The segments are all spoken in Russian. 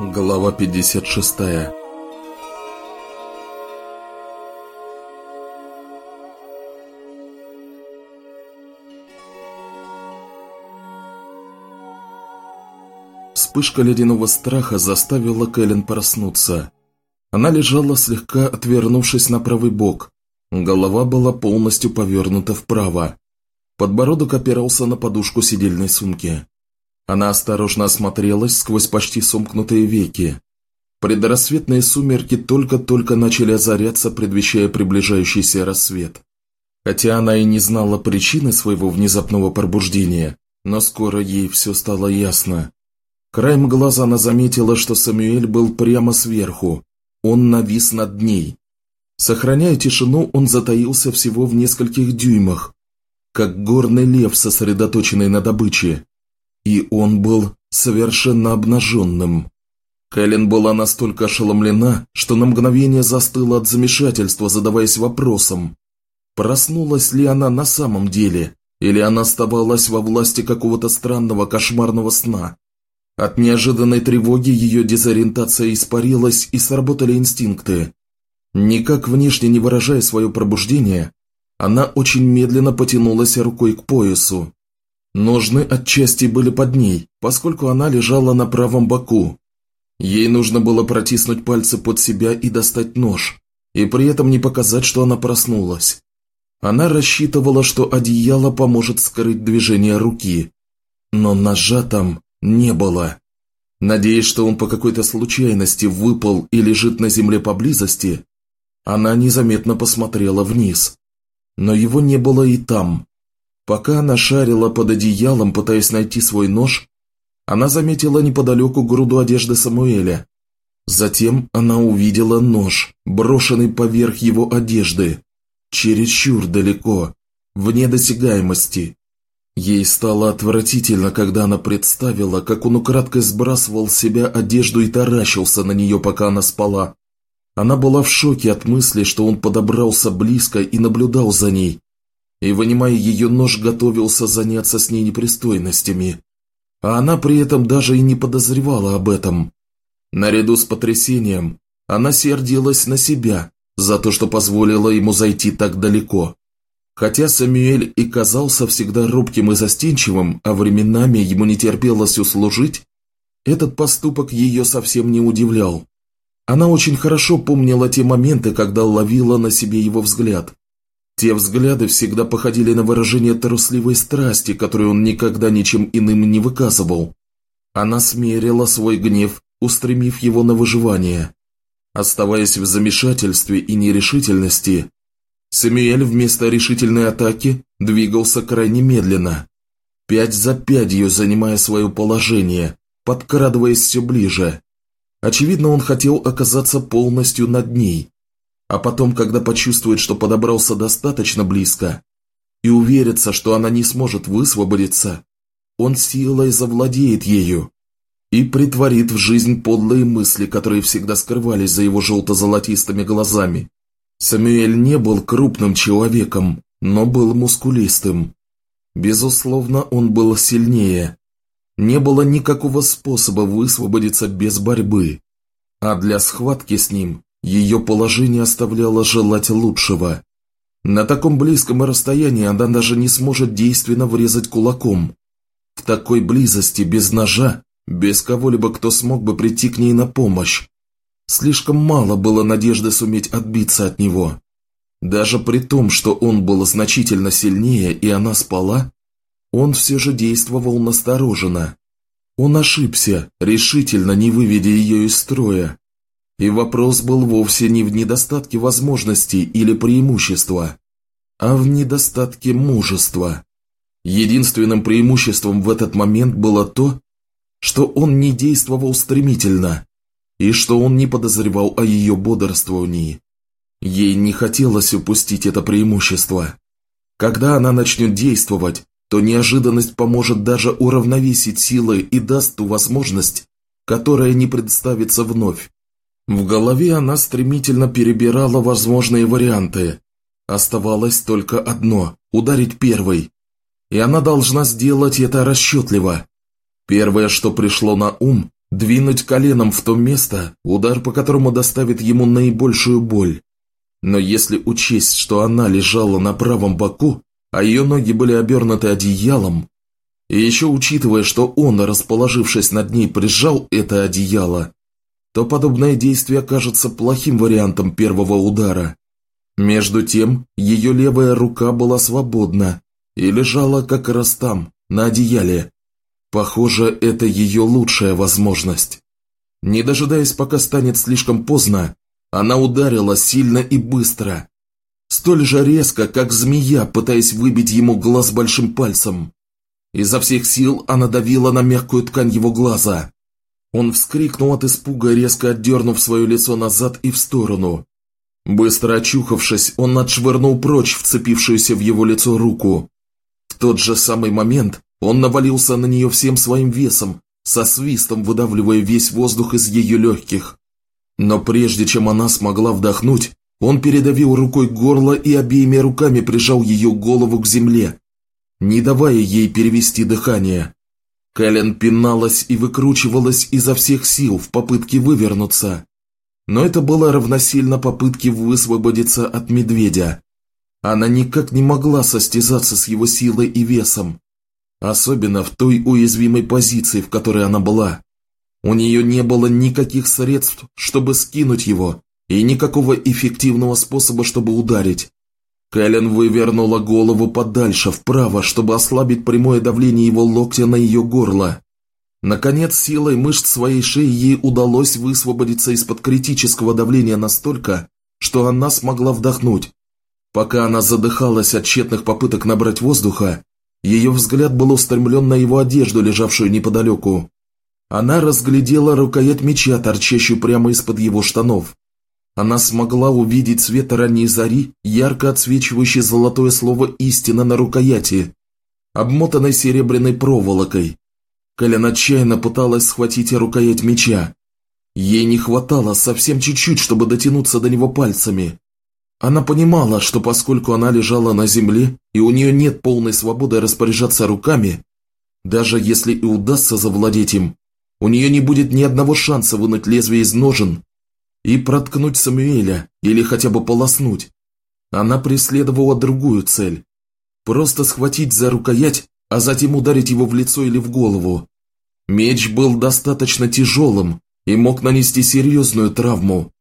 Глава 56 Вспышка ледяного страха заставила Кэлен проснуться. Она лежала слегка отвернувшись на правый бок. Голова была полностью повернута вправо. Подбородок опирался на подушку сидельной сумки. Она осторожно осмотрелась сквозь почти сомкнутые веки. Предрассветные сумерки только-только начали озаряться, предвещая приближающийся рассвет. Хотя она и не знала причины своего внезапного пробуждения, но скоро ей все стало ясно. Краем глаза она заметила, что Самюэль был прямо сверху. Он навис над ней. Сохраняя тишину, он затаился всего в нескольких дюймах, как горный лев, сосредоточенный на добыче. И он был совершенно обнаженным. Кэлен была настолько ошеломлена, что на мгновение застыла от замешательства, задаваясь вопросом, проснулась ли она на самом деле, или она оставалась во власти какого-то странного кошмарного сна. От неожиданной тревоги ее дезориентация испарилась и сработали инстинкты. Никак внешне не выражая свое пробуждение, она очень медленно потянулась рукой к поясу. Ножны отчасти были под ней, поскольку она лежала на правом боку. Ей нужно было протиснуть пальцы под себя и достать нож, и при этом не показать, что она проснулась. Она рассчитывала, что одеяло поможет скрыть движение руки. Но ножа там не было. Надеясь, что он по какой-то случайности выпал и лежит на земле поблизости, она незаметно посмотрела вниз но его не было и там. Пока она шарила под одеялом, пытаясь найти свой нож, она заметила неподалеку груду одежды Самуэля. Затем она увидела нож, брошенный поверх его одежды, чересчур далеко, вне досягаемости. Ей стало отвратительно, когда она представила, как он украдкой сбрасывал с себя одежду и таращился на нее, пока она спала. Она была в шоке от мысли, что он подобрался близко и наблюдал за ней, и, вынимая ее нож, готовился заняться с ней непристойностями. А она при этом даже и не подозревала об этом. Наряду с потрясением, она сердилась на себя за то, что позволила ему зайти так далеко. Хотя Самюэль и казался всегда робким и застенчивым, а временами ему не терпелось услужить, этот поступок ее совсем не удивлял. Она очень хорошо помнила те моменты, когда ловила на себе его взгляд. Те взгляды всегда походили на выражение трусливой страсти, которую он никогда ничем иным не выказывал. Она смерила свой гнев, устремив его на выживание. Оставаясь в замешательстве и нерешительности, Самюэль вместо решительной атаки двигался крайне медленно, пять за пятью занимая свое положение, подкрадываясь все ближе. Очевидно, он хотел оказаться полностью над ней. А потом, когда почувствует, что подобрался достаточно близко, и уверится, что она не сможет высвободиться, он силой завладеет ею и притворит в жизнь подлые мысли, которые всегда скрывались за его желто-золотистыми глазами. Самюэль не был крупным человеком, но был мускулистым. Безусловно, он был сильнее, не было никакого способа высвободиться без борьбы, а для схватки с ним ее положение оставляло желать лучшего. На таком близком расстоянии она даже не сможет действенно врезать кулаком. В такой близости, без ножа, без кого-либо, кто смог бы прийти к ней на помощь. Слишком мало было надежды суметь отбиться от него. Даже при том, что он был значительно сильнее и она спала, он все же действовал настороженно. Он ошибся, решительно не выведя ее из строя. И вопрос был вовсе не в недостатке возможностей или преимущества, а в недостатке мужества. Единственным преимуществом в этот момент было то, что он не действовал стремительно, и что он не подозревал о ее бодрствовании. Ей не хотелось упустить это преимущество. Когда она начнет действовать, то неожиданность поможет даже уравновесить силы и даст ту возможность, которая не представится вновь. В голове она стремительно перебирала возможные варианты. Оставалось только одно – ударить первой. И она должна сделать это расчетливо. Первое, что пришло на ум Двинуть коленом в то место, удар по которому доставит ему наибольшую боль. Но если учесть, что она лежала на правом боку, а ее ноги были обернуты одеялом, и еще учитывая, что он, расположившись над ней, прижал это одеяло, то подобное действие кажется плохим вариантом первого удара. Между тем, ее левая рука была свободна и лежала как раз там, на одеяле. Похоже, это ее лучшая возможность. Не дожидаясь, пока станет слишком поздно, она ударила сильно и быстро. Столь же резко, как змея, пытаясь выбить ему глаз большим пальцем. Изо всех сил она давила на мягкую ткань его глаза. Он вскрикнул от испуга, резко отдернув свое лицо назад и в сторону. Быстро очухавшись, он отшвырнул прочь вцепившуюся в его лицо руку. В тот же самый момент он навалился на нее всем своим весом, со свистом выдавливая весь воздух из ее легких. Но прежде чем она смогла вдохнуть, он передавил рукой горло и обеими руками прижал ее голову к земле, не давая ей перевести дыхание. Кэлен пиналась и выкручивалась изо всех сил в попытке вывернуться. Но это было равносильно попытке высвободиться от медведя. Она никак не могла состязаться с его силой и весом. Особенно в той уязвимой позиции, в которой она была. У нее не было никаких средств, чтобы скинуть его, и никакого эффективного способа, чтобы ударить. Кэлен вывернула голову подальше, вправо, чтобы ослабить прямое давление его локтя на ее горло. Наконец, силой мышц своей шеи ей удалось высвободиться из-под критического давления настолько, что она смогла вдохнуть. Пока она задыхалась от тщетных попыток набрать воздуха, ее взгляд был устремлен на его одежду, лежавшую неподалеку. Она разглядела рукоять меча, торчащую прямо из-под его штанов. Она смогла увидеть свет ранней зари, ярко отсвечивающее золотое слово «истина» на рукояти, обмотанной серебряной проволокой. Кэлен отчаянно пыталась схватить рукоять меча. Ей не хватало совсем чуть-чуть, чтобы дотянуться до него пальцами. Она понимала, что поскольку она лежала на земле, и у нее нет полной свободы распоряжаться руками, даже если и удастся завладеть им, у нее не будет ни одного шанса вынуть лезвие из ножен и проткнуть Самуэля или хотя бы полоснуть. Она преследовала другую цель. Просто схватить за рукоять, а затем ударить его в лицо или в голову. Меч был достаточно тяжелым и мог нанести серьезную травму.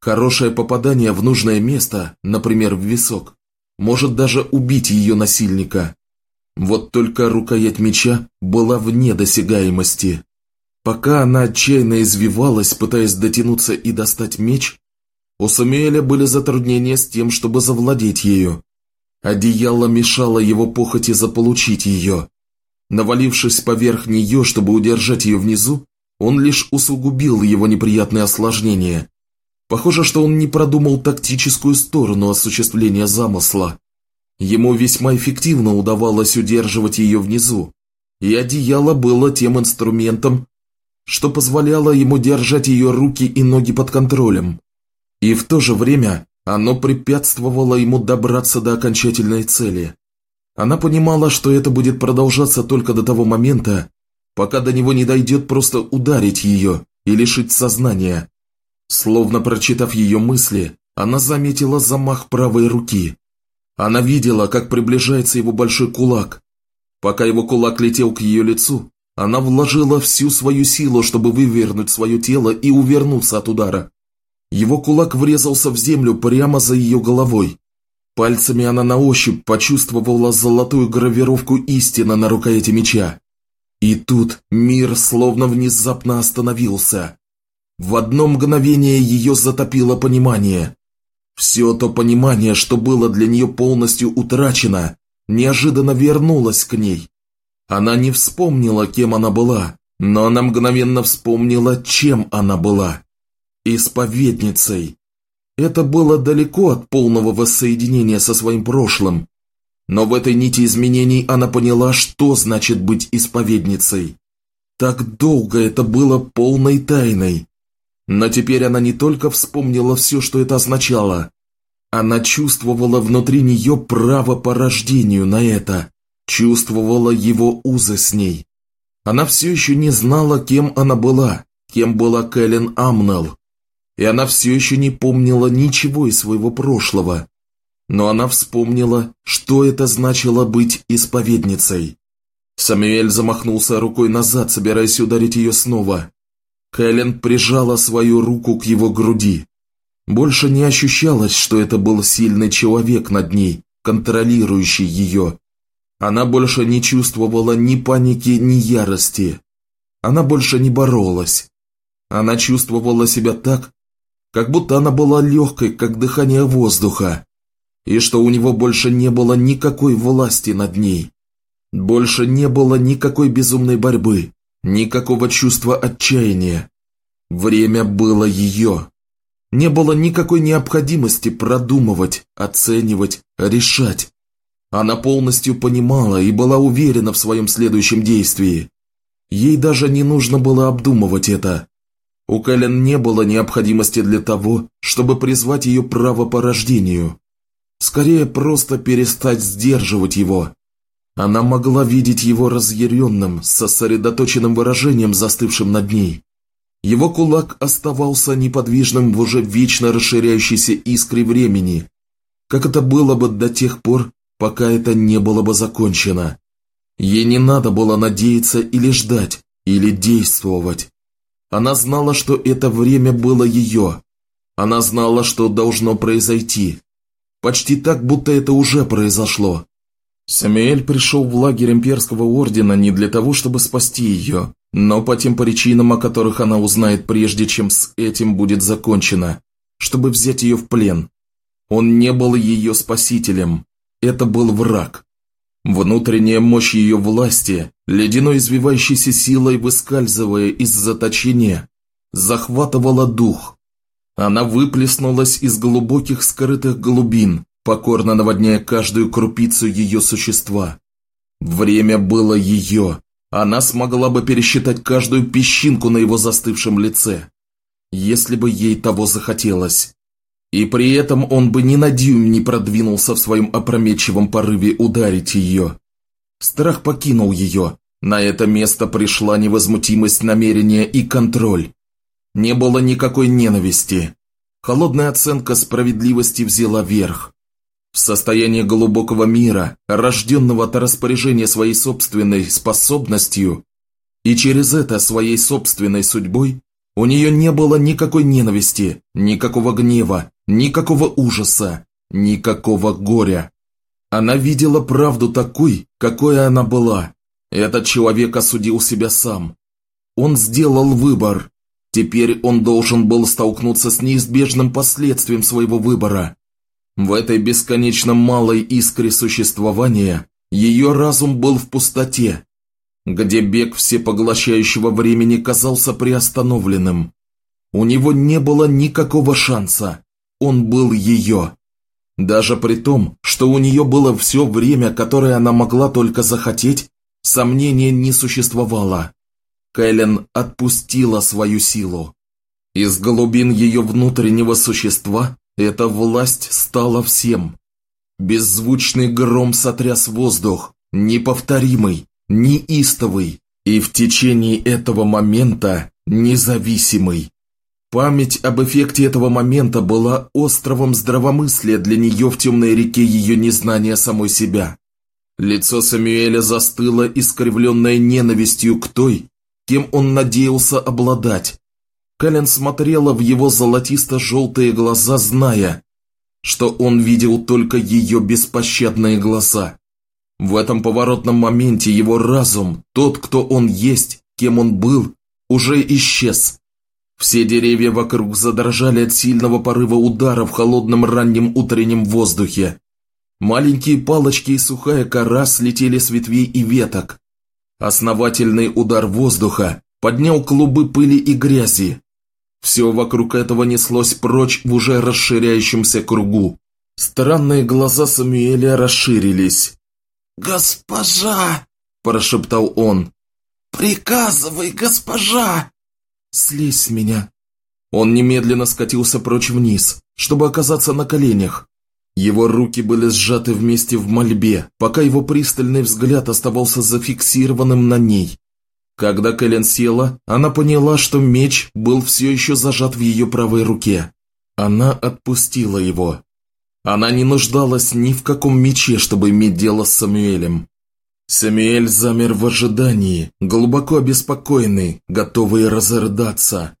Хорошее попадание в нужное место, например, в висок, может даже убить ее насильника. Вот только рукоять меча была вне досягаемости. Пока она отчаянно извивалась, пытаясь дотянуться и достать меч, у Самуэля были затруднения с тем, чтобы завладеть ею. Одеяло мешало его похоти заполучить ее. Навалившись поверх нее, чтобы удержать ее внизу, он лишь усугубил его неприятные осложнения. Похоже, что он не продумал тактическую сторону осуществления замысла. Ему весьма эффективно удавалось удерживать ее внизу, и одеяло было тем инструментом, что позволяло ему держать ее руки и ноги под контролем. И в то же время оно препятствовало ему добраться до окончательной цели. Она понимала, что это будет продолжаться только до того момента, пока до него не дойдет просто ударить ее и лишить сознания. Словно прочитав ее мысли, она заметила замах правой руки. Она видела, как приближается его большой кулак. Пока его кулак летел к ее лицу, она вложила всю свою силу, чтобы вывернуть свое тело и увернуться от удара. Его кулак врезался в землю прямо за ее головой. Пальцами она на ощупь почувствовала золотую гравировку истины на рукояти меча. И тут мир словно внезапно остановился. В одно мгновение ее затопило понимание. Все то понимание, что было для нее полностью утрачено, неожиданно вернулось к ней. Она не вспомнила, кем она была, но она мгновенно вспомнила, чем она была. Исповедницей. Это было далеко от полного воссоединения со своим прошлым, но в этой нити изменений она поняла, что значит быть исповедницей. Так долго это было полной тайной. Но теперь она не только вспомнила все, что это означало, она чувствовала внутри нее право по рождению на это чувствовала его узы с ней. Она все еще не знала, кем она была, кем была Кэлен Амнелл. И она все еще не помнила ничего из своего прошлого. Но она вспомнила, что это значило быть исповедницей. Самуэль замахнулся рукой назад, собираясь ударить ее снова. Кэлен прижала свою руку к его груди. Больше не ощущалось, что это был сильный человек над ней, контролирующий ее. Она больше не чувствовала ни паники, ни ярости. Она больше не боролась. Она чувствовала себя так, как будто она была легкой, как дыхание воздуха, и что у него больше не было никакой власти над ней. Больше не было никакой безумной борьбы, никакого чувства отчаяния. Время было ее. Не было никакой необходимости продумывать, оценивать, решать. Она полностью понимала и была уверена в своем следующем действии. Ей даже не нужно было обдумывать это. У Кэлен не было необходимости для того, чтобы призвать ее право по рождению. Скорее, просто перестать сдерживать его. Она могла видеть его разъяренным, сосредоточенным выражением, застывшим над ней. Его кулак оставался неподвижным в уже вечно расширяющейся искре времени, как это было бы до тех пор, пока это не было бы закончено. Ей не надо было надеяться или ждать, или действовать. Она знала, что это время было ее. Она знала, что должно произойти. Почти так, будто это уже произошло. Самуэль пришел в лагерь имперского ордена не для того, чтобы спасти ее, но по тем причинам, о которых она узнает прежде, чем с этим будет закончено, чтобы взять ее в плен. Он не был ее спасителем, это был враг. Внутренняя мощь ее власти, ледяной извивающейся силой выскальзывая из заточения, захватывала дух. Она выплеснулась из глубоких скрытых глубин, покорно наводняя каждую крупицу ее существа. Время было ее. Она смогла бы пересчитать каждую песчинку на его застывшем лице, если бы ей того захотелось. И при этом он бы ни на дюйм не продвинулся в своем опрометчивом порыве ударить ее. Страх покинул ее. На это место пришла невозмутимость намерения и контроль. Не было никакой ненависти. Холодная оценка справедливости взяла верх. В состоянии глубокого мира, рожденного от распоряжения своей собственной способностью и через это своей собственной судьбой, у нее не было никакой ненависти, никакого гнева, никакого ужаса, никакого горя. Она видела правду такой, какой она была. Этот человек осудил себя сам. Он сделал выбор. Теперь он должен был столкнуться с неизбежным последствием своего выбора. В этой бесконечно малой искре существования ее разум был в пустоте, где бег всепоглощающего времени казался приостановленным. У него не было никакого шанса, он был ее. Даже при том, что у нее было все время, которое она могла только захотеть, сомнения не существовало. Кэлен отпустила свою силу. Из глубин ее внутреннего существа эта власть стала всем. Беззвучный гром сотряс воздух, неповторимый, неистовый и в течение этого момента независимый. Память об эффекте этого момента была островом здравомыслия для нее в темной реке ее незнания самой себя. Лицо Самуэля застыло искривленное ненавистью к той, кем он надеялся обладать, Кэлен смотрела в его золотисто-желтые глаза, зная, что он видел только ее беспощадные глаза. В этом поворотном моменте его разум, тот, кто он есть, кем он был, уже исчез. Все деревья вокруг задрожали от сильного порыва удара в холодном раннем утреннем воздухе. Маленькие палочки и сухая кора слетели с ветвей и веток. Основательный удар воздуха поднял клубы пыли и грязи, все вокруг этого неслось прочь в уже расширяющемся кругу. Странные глаза Самуэля расширились. «Госпожа!» – прошептал он. «Приказывай, госпожа!» «Слезь с меня!» Он немедленно скатился прочь вниз, чтобы оказаться на коленях. Его руки были сжаты вместе в мольбе, пока его пристальный взгляд оставался зафиксированным на ней. Когда Кэлен села, она поняла, что меч был все еще зажат в ее правой руке. Она отпустила его. Она не нуждалась ни в каком мече, чтобы иметь дело с Самуэлем. Самуэль замер в ожидании, глубоко обеспокоенный, готовый разрыдаться.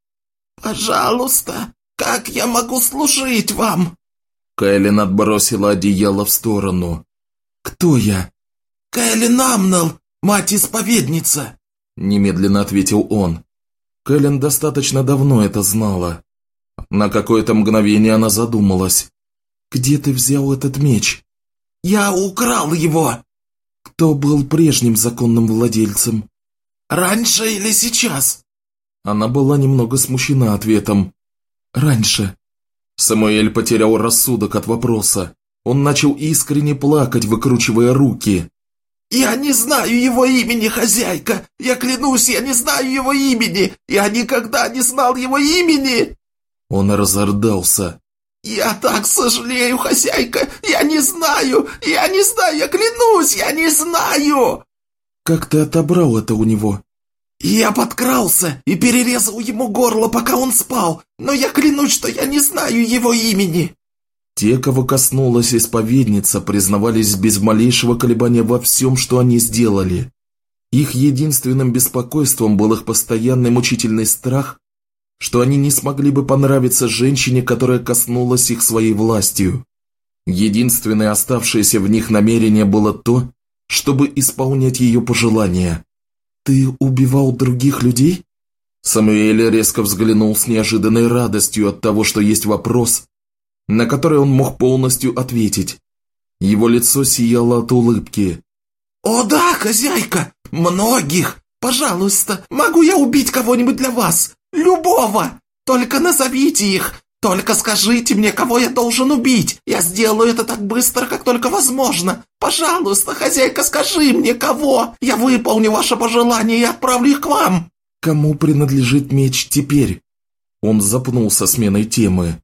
«Пожалуйста, как я могу служить вам?» Кэлен отбросила одеяло в сторону. «Кто я?» «Кэлен Амнел, мать-исповедница!» Немедленно ответил он. Кэлен достаточно давно это знала. На какое-то мгновение она задумалась. «Где ты взял этот меч?» «Я украл его!» «Кто был прежним законным владельцем?» «Раньше или сейчас?» Она была немного смущена ответом. «Раньше». Самуэль потерял рассудок от вопроса. Он начал искренне плакать, выкручивая руки. «Я не знаю его имени, хозяйка! Я клянусь, я не знаю его имени! Я никогда не знал его имени!» Он разордался. «Я так сожалею, хозяйка! Я не знаю! Я не знаю! Я клянусь, я не знаю!» «Как ты отобрал это у него?» «Я подкрался и перерезал ему горло, пока он спал, но я клянусь, что я не знаю его имени!» Те, кого коснулась исповедница, признавались без малейшего колебания во всем, что они сделали. Их единственным беспокойством был их постоянный мучительный страх, что они не смогли бы понравиться женщине, которая коснулась их своей властью. Единственное оставшееся в них намерение было то, чтобы исполнять ее пожелания. «Ты убивал других людей?» Самуэль резко взглянул с неожиданной радостью от того, что есть вопрос, на который он мог полностью ответить. Его лицо сияло от улыбки. «О да, хозяйка! Многих! Пожалуйста, могу я убить кого-нибудь для вас? Любого! Только назовите их! Только скажите мне, кого я должен убить! Я сделаю это так быстро, как только возможно! Пожалуйста, хозяйка, скажи мне, кого! Я выполню ваше пожелание и отправлю их к вам!» «Кому принадлежит меч теперь?» Он запнулся сменой темы.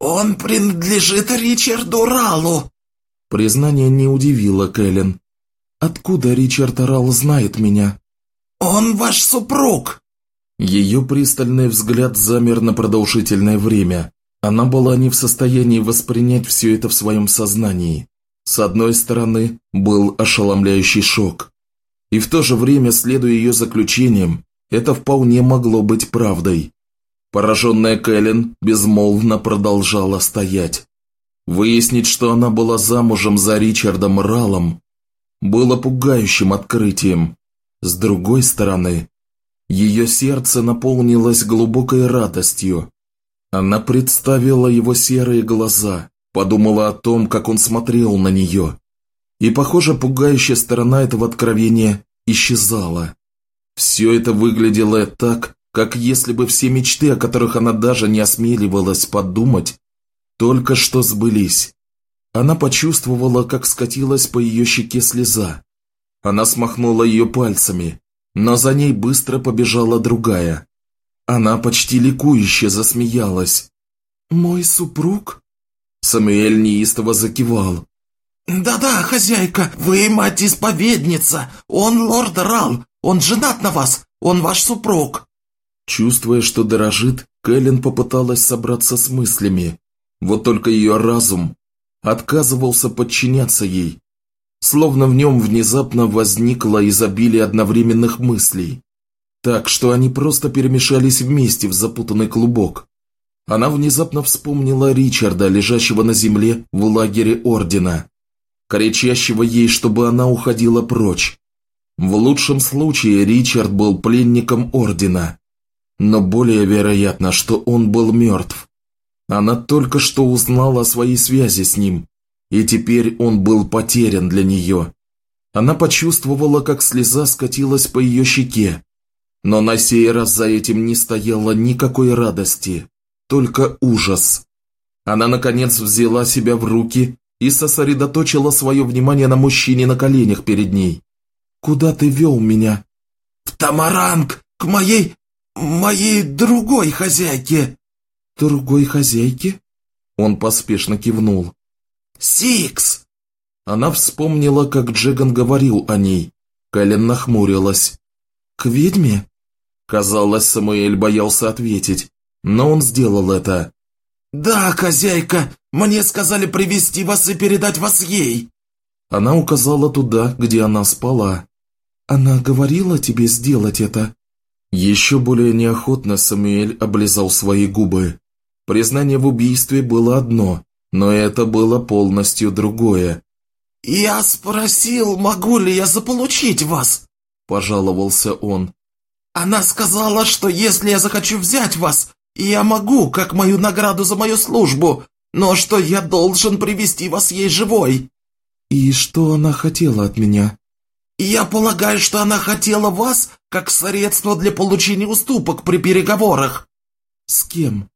«Он принадлежит Ричарду Ралу!» Признание не удивило Кэлен. «Откуда Ричард Рал знает меня?» «Он ваш супруг!» Ее пристальный взгляд замер на продолжительное время. Она была не в состоянии воспринять все это в своем сознании. С одной стороны, был ошеломляющий шок. И в то же время, следуя ее заключениям, это вполне могло быть правдой. Пораженная Кэлен безмолвно продолжала стоять. Выяснить, что она была замужем за Ричардом Ралом, было пугающим открытием. С другой стороны, ее сердце наполнилось глубокой радостью. Она представила его серые глаза, подумала о том, как он смотрел на нее. И, похоже, пугающая сторона этого откровения исчезала. Все это выглядело так, как если бы все мечты, о которых она даже не осмеливалась подумать, только что сбылись. Она почувствовала, как скатилась по ее щеке слеза. Она смахнула ее пальцами, но за ней быстро побежала другая. Она почти ликующе засмеялась. «Мой супруг?» Самуэль неистово закивал. «Да-да, хозяйка, вы мать-исповедница, он лорд Рал, он женат на вас, он ваш супруг». Чувствуя, что дорожит, Кэлен попыталась собраться с мыслями. Вот только ее разум отказывался подчиняться ей. Словно в нем внезапно возникло изобилие одновременных мыслей. Так что они просто перемешались вместе в запутанный клубок. Она внезапно вспомнила Ричарда, лежащего на земле в лагере Ордена, кричащего ей, чтобы она уходила прочь. В лучшем случае Ричард был пленником Ордена, но более вероятно, что он был мертв. Она только что узнала о своей связи с ним, и теперь он был потерян для нее. Она почувствовала, как слеза скатилась по ее щеке, но на сей раз за этим не стояло никакой радости, только ужас. Она, наконец, взяла себя в руки и сосредоточила свое внимание на мужчине на коленях перед ней. «Куда ты вел меня?» «В Тамаранг, к моей «Моей другой хозяйке!» «Другой хозяйке?» Он поспешно кивнул. «Сикс!» Она вспомнила, как Джеган говорил о ней. Кэлен нахмурилась. К ведьме?» Казалось, Самуэль боялся ответить, но он сделал это. «Да, хозяйка, мне сказали привести вас и передать вас ей!» Она указала туда, где она спала. «Она говорила тебе сделать это?» Еще более неохотно Самуэль облизал свои губы. Признание в убийстве было одно, но это было полностью другое. «Я спросил, могу ли я заполучить вас?» – пожаловался он. «Она сказала, что если я захочу взять вас, я могу, как мою награду за мою службу, но что я должен привести вас ей живой». «И что она хотела от меня?» «Я полагаю, что она хотела вас как средство для получения уступок при переговорах». «С кем?»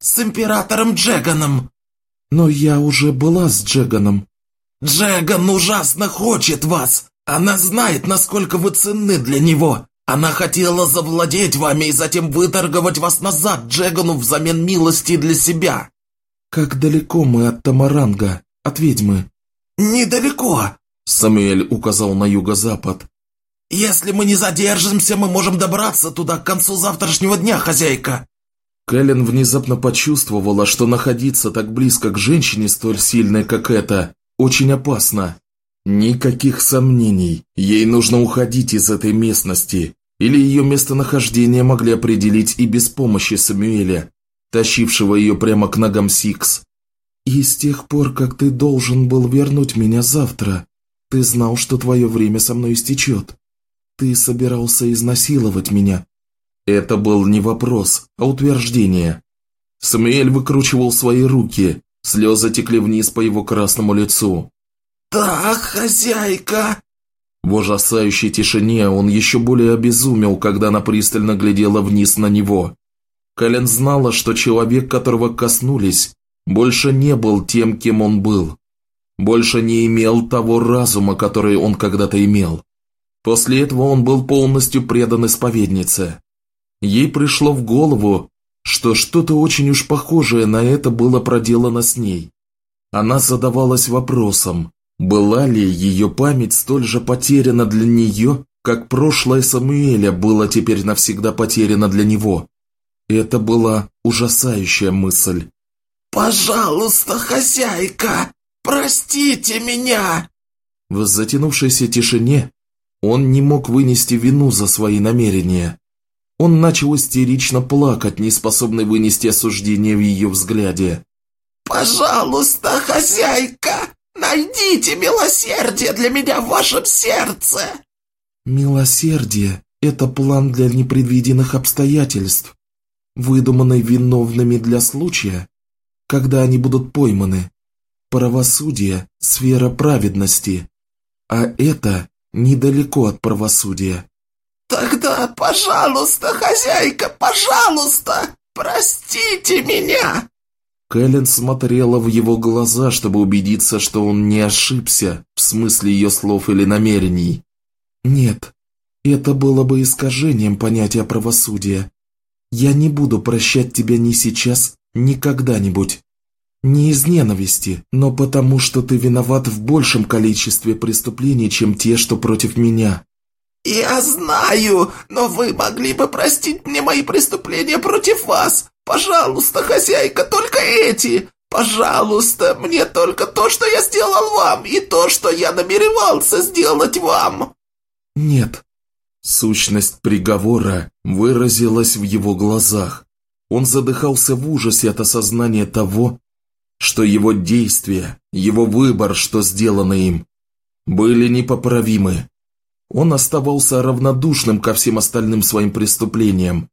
«С императором Джеганом». «Но я уже была с Джеганом». «Джеган ужасно хочет вас. Она знает, насколько вы ценны для него. Она хотела завладеть вами и затем выторговать вас назад Джегану взамен милости для себя». «Как далеко мы от Тамаранга, от ведьмы?» «Недалеко», – Самуэль указал на юго-запад. «Если мы не задержимся, мы можем добраться туда к концу завтрашнего дня, хозяйка». Кэлен внезапно почувствовала, что находиться так близко к женщине столь сильной, как эта, очень опасно. Никаких сомнений, ей нужно уходить из этой местности, или ее местонахождение могли определить и без помощи Самуэля, тащившего ее прямо к ногам Сикс. «И с тех пор, как ты должен был вернуть меня завтра, ты знал, что твое время со мной истечет. Ты собирался изнасиловать меня, это был не вопрос, а утверждение. Самуэль выкручивал свои руки, слезы текли вниз по его красному лицу. «Да, хозяйка!» В ужасающей тишине он еще более обезумел, когда она пристально глядела вниз на него. Кэлен знала, что человек, которого коснулись, больше не был тем, кем он был. Больше не имел того разума, который он когда-то имел. После этого он был полностью предан исповеднице. Ей пришло в голову, что что-то очень уж похожее на это было проделано с ней. Она задавалась вопросом, была ли ее память столь же потеряна для нее, как прошлое Самуэля было теперь навсегда потеряно для него. Это была ужасающая мысль. «Пожалуйста, хозяйка, простите меня!» В затянувшейся тишине он не мог вынести вину за свои намерения. Он начал истерично плакать, не способный вынести осуждение в ее взгляде. «Пожалуйста, хозяйка, найдите милосердие для меня в вашем сердце!» «Милосердие – это план для непредвиденных обстоятельств, выдуманный виновными для случая, когда они будут пойманы. Правосудие – сфера праведности, а это недалеко от правосудия. «Тогда, пожалуйста, хозяйка, пожалуйста, простите меня!» Кэлен смотрела в его глаза, чтобы убедиться, что он не ошибся в смысле ее слов или намерений. «Нет, это было бы искажением понятия правосудия. Я не буду прощать тебя ни сейчас, ни когда-нибудь. Не из ненависти, но потому, что ты виноват в большем количестве преступлений, чем те, что против меня. «Я знаю, но вы могли бы простить мне мои преступления против вас. Пожалуйста, хозяйка, только эти. Пожалуйста, мне только то, что я сделал вам, и то, что я намеревался сделать вам». «Нет». Сущность приговора выразилась в его глазах. Он задыхался в ужасе от осознания того, что его действия, его выбор, что сделано им, были непоправимы. Он оставался равнодушным ко всем остальным своим преступлениям.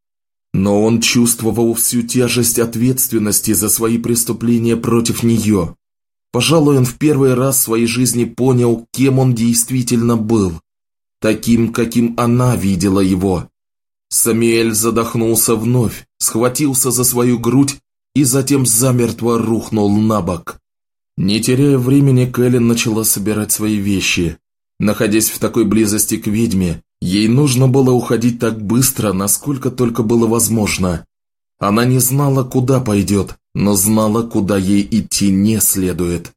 Но он чувствовал всю тяжесть ответственности за свои преступления против нее. Пожалуй, он в первый раз в своей жизни понял, кем он действительно был. Таким, каким она видела его. Самиэль задохнулся вновь, схватился за свою грудь и затем замертво рухнул на бок. Не теряя времени, Кэлен начала собирать свои вещи. Находясь в такой близости к ведьме, ей нужно было уходить так быстро, насколько только было возможно. Она не знала, куда пойдет, но знала, куда ей идти не следует.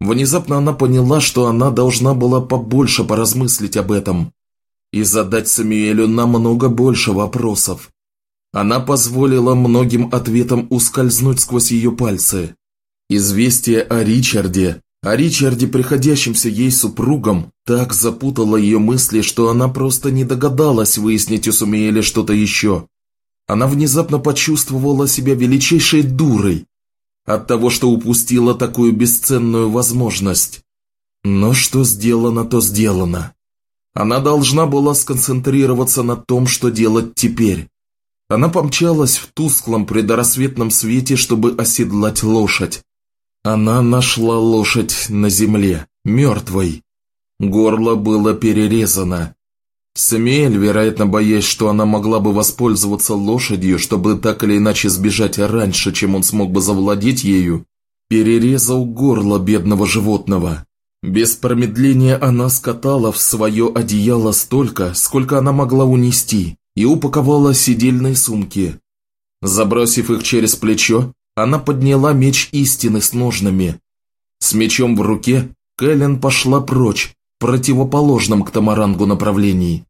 Внезапно она поняла, что она должна была побольше поразмыслить об этом. и задать Самуэлю намного больше вопросов. Она позволила многим ответам ускользнуть сквозь ее пальцы. Известие о Ричарде, о Ричарде, приходящемся ей супругом, так запутало ее мысли, что она просто не догадалась выяснить у Сумиэля что-то еще. Она внезапно почувствовала себя величайшей дурой от того, что упустила такую бесценную возможность. Но что сделано, то сделано. Она должна была сконцентрироваться на том, что делать теперь. Она помчалась в тусклом предрассветном свете, чтобы оседлать лошадь. Она нашла лошадь на земле, мертвой. Горло было перерезано. Самиэль, вероятно, боясь, что она могла бы воспользоваться лошадью, чтобы так или иначе сбежать раньше, чем он смог бы завладеть ею, перерезал горло бедного животного. Без промедления она скатала в свое одеяло столько, сколько она могла унести, и упаковала сидельные сумки. Забросив их через плечо, она подняла меч истины с ножнами. С мечом в руке Кэлен пошла прочь, в противоположном к Тамарангу направлении.